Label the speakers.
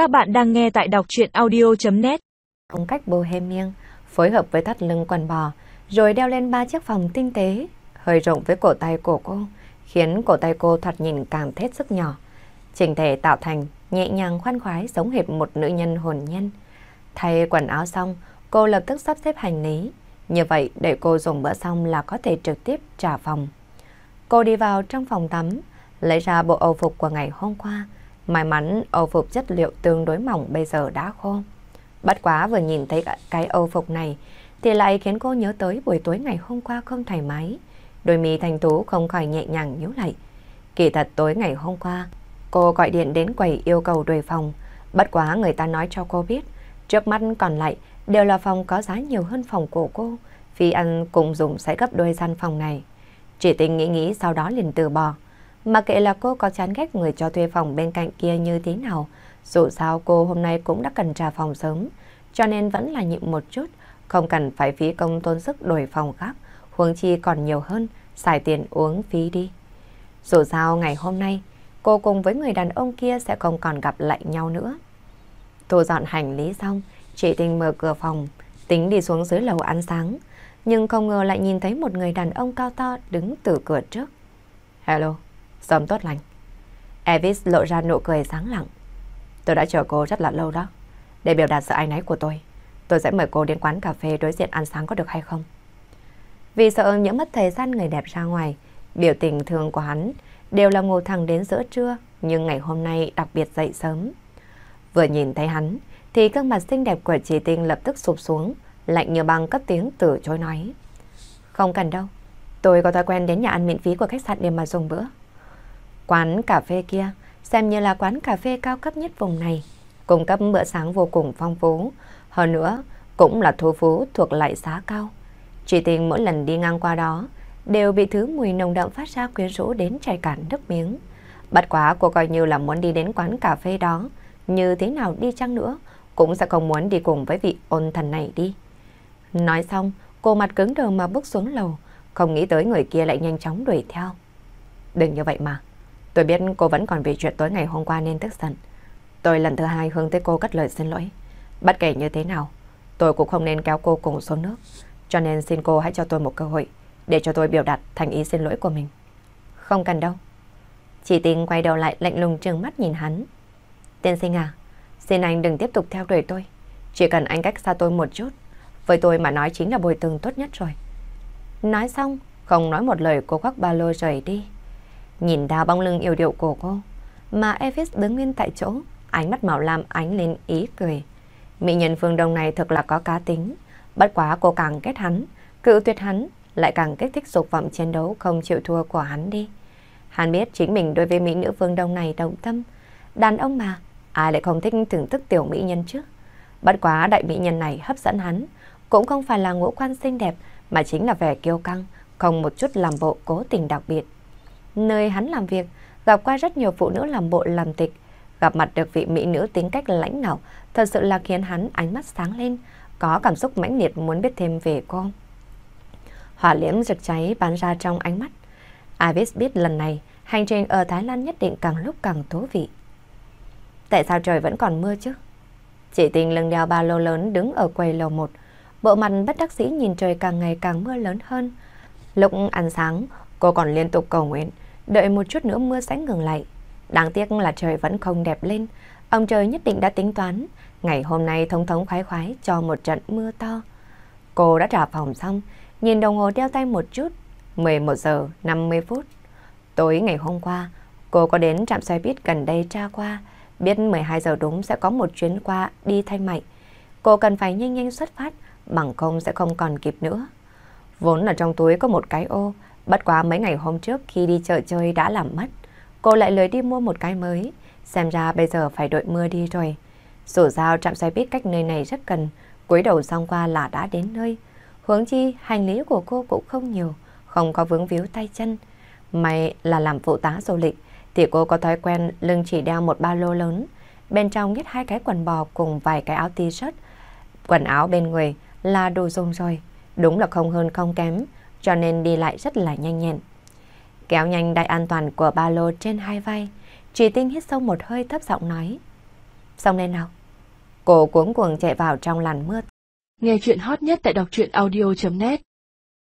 Speaker 1: Các bạn đang nghe tại đọc chuyện audio.net
Speaker 2: Phong cách bohemian, phối hợp với thắt lưng quần bò, rồi đeo lên ba chiếc vòng tinh tế, hơi rộng với cổ tay của cô, khiến cổ tay cô thật nhìn càng thết sức nhỏ. Trình thể tạo thành nhẹ nhàng khoan khoái giống hệt một nữ nhân hồn nhân. Thay quần áo xong, cô lập tức sắp xếp hành lý. Như vậy, để cô dùng bữa xong là có thể trực tiếp trả phòng. Cô đi vào trong phòng tắm, lấy ra bộ âu phục của ngày hôm qua. May mắn âu phục chất liệu tương đối mỏng bây giờ đã khô. Bất quá vừa nhìn thấy cái âu phục này thì lại khiến cô nhớ tới buổi tối ngày hôm qua không thoải mái. Đôi mi thành tú không khỏi nhẹ nhàng nhíu lại. Kỳ thật tối ngày hôm qua, cô gọi điện đến quầy yêu cầu đổi phòng. Bất quá người ta nói cho cô biết, trước mắt còn lại đều là phòng có giá nhiều hơn phòng của cô. Phi ăn cùng dùng sẽ gấp đôi gian phòng này. Chỉ tình nghĩ nghĩ sau đó liền từ bỏ. Mà kệ là cô có chán ghét người cho thuê phòng bên cạnh kia như thế nào, dù sao cô hôm nay cũng đã cần trả phòng sớm, cho nên vẫn là nhịn một chút, không cần phải phí công tốn sức đổi phòng khác, huống chi còn nhiều hơn, xài tiền uống phí đi. Dù sao ngày hôm nay, cô cùng với người đàn ông kia sẽ không còn gặp lại nhau nữa. Thu dọn hành lý xong, chị Tình mở cửa phòng, tính đi xuống dưới lầu ăn sáng, nhưng không ngờ lại nhìn thấy một người đàn ông cao to đứng từ cửa trước. Hello, sớm tốt lành. Evis lộ ra nụ cười sáng lặng. Tôi đã chờ cô rất là lâu đó. Để biểu đạt sự ái náy của tôi, tôi sẽ mời cô đến quán cà phê đối diện ăn sáng có được hay không? Vì sợ những mất thời gian người đẹp ra ngoài, biểu tình thường của hắn đều là ngồi thẳng đến giữa trưa, nhưng ngày hôm nay đặc biệt dậy sớm. Vừa nhìn thấy hắn, thì gương mặt xinh đẹp của chị Tinh lập tức sụp xuống, lạnh như băng cất tiếng từ chối nói. Không cần đâu, tôi có thói quen đến nhà ăn miễn phí của khách sạn để mà dùng bữa. Quán cà phê kia xem như là quán cà phê cao cấp nhất vùng này, cung cấp bữa sáng vô cùng phong phú, hơn nữa cũng là thu phú thuộc loại giá cao. Chỉ tình mỗi lần đi ngang qua đó đều bị thứ mùi nồng đậm phát ra quyến rũ đến chảy cả nước miếng. Bất quá cô coi như là muốn đi đến quán cà phê đó, như thế nào đi chăng nữa, cũng sẽ không muốn đi cùng với vị ôn thần này đi. Nói xong, cô mặt cứng đờ mà bước xuống lầu, không nghĩ tới người kia lại nhanh chóng đuổi theo. Đừng như vậy mà, tôi biết cô vẫn còn vì chuyện tối ngày hôm qua nên tức giận. Tôi lần thứ hai hướng tới cô cất lời xin lỗi. Bất kể như thế nào, tôi cũng không nên kéo cô cùng xuống nước. Cho nên xin cô hãy cho tôi một cơ hội để cho tôi biểu đạt thành ý xin lỗi của mình. Không cần đâu. Chỉ tình quay đầu lại lạnh lùng trừng mắt nhìn hắn. Tiên sinh à, xin anh đừng tiếp tục theo đuổi tôi. Chỉ cần anh cách xa tôi một chút, với tôi mà nói chính là bồi thường tốt nhất rồi. Nói xong, không nói một lời cô khoác ba lô rời đi. Nhìn đào bóng lưng yêu điệu của cô, mà Evis đứng nguyên tại chỗ, ánh mắt màu lam ánh lên ý cười. Mỹ nhân phương đông này thật là có cá tính, bất quá cô càng kết hắn, cự tuyệt hắn, lại càng kích thích dục vọng chiến đấu không chịu thua của hắn đi. Hắn biết chính mình đối với mỹ nữ phương đông này động tâm, đàn ông mà, ai lại không thích thưởng thức tiểu mỹ nhân chứ? Bất quá đại mỹ nhân này hấp dẫn hắn, cũng không phải là ngũ quan xinh đẹp mà chính là vẻ kiêu căng, không một chút làm bộ cố tình đặc biệt. Nơi hắn làm việc, gặp qua rất nhiều phụ nữ làm bộ làm tịch, gặp mặt được vị mỹ nữ tính cách lãnh đạo, thật sự là khiến hắn ánh mắt sáng lên, có cảm xúc mãnh liệt muốn biết thêm về cô. Hỏa liễm rực cháy bắn ra trong ánh mắt. Ivis biết lần này, hành trình ở Thái Lan nhất định càng lúc càng thú vị. Tại sao trời vẫn còn mưa chứ? Chị tình lưng đeo ba lô lớn đứng ở quầy lầu 1, bộ mặt bất đắc dĩ nhìn trời càng ngày càng mưa lớn hơn. Lúc ăn sáng, cô còn liên tục cầu nguyện, đợi một chút nữa mưa sẽ ngừng lại. Đáng tiếc là trời vẫn không đẹp lên, ông trời nhất định đã tính toán, ngày hôm nay thống thống khoái khoái cho một trận mưa to. Cô đã trả phòng xong, nhìn đồng hồ đeo tay một chút, 11 giờ 50 phút. Tối ngày hôm qua, cô có đến trạm xe buýt gần đây tra qua, biết 12 giờ đúng sẽ có một chuyến qua đi Thanh Mạnh. Cô cần phải nhanh nhanh xuất phát, bằng không sẽ không còn kịp nữa. Vốn ở trong túi có một cái ô, bất quá mấy ngày hôm trước khi đi chợ chơi đã làm mất. Cô lại lười đi mua một cái mới, xem ra bây giờ phải đợi mưa đi rồi. Dù sao trạm xe buýt cách nơi này rất gần, cúi đầu xong qua là đã đến nơi. Hướng chi, hành lý của cô cũng không nhiều, không có vướng víu tay chân. May là làm phụ tá du lịch, thì cô có thói quen lưng chỉ đeo một ba lô lớn, bên trong nhét hai cái quần bò cùng vài cái áo t-shirt. Quần áo bên người là đồ dùng rồi, đúng là không hơn không kém, cho nên đi lại rất là nhanh nhẹn. Kéo nhanh đai an toàn của ba lô trên hai vai, trì Tinh hít sâu một hơi thấp giọng nói. xong lên nào. Cô cuống cuồng chạy vào trong làn mưa.
Speaker 1: Nghe chuyện hot nhất tại đọc truyện audio.net